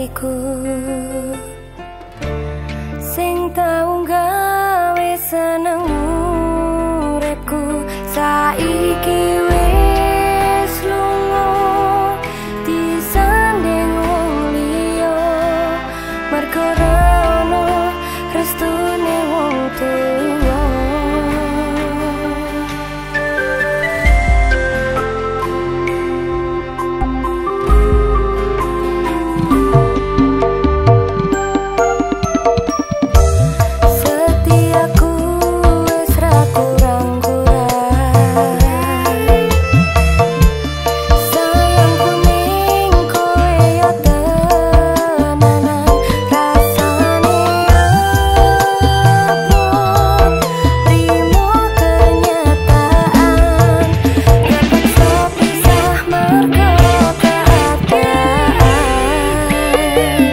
atiku Yeah.